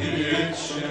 You.